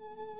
thank you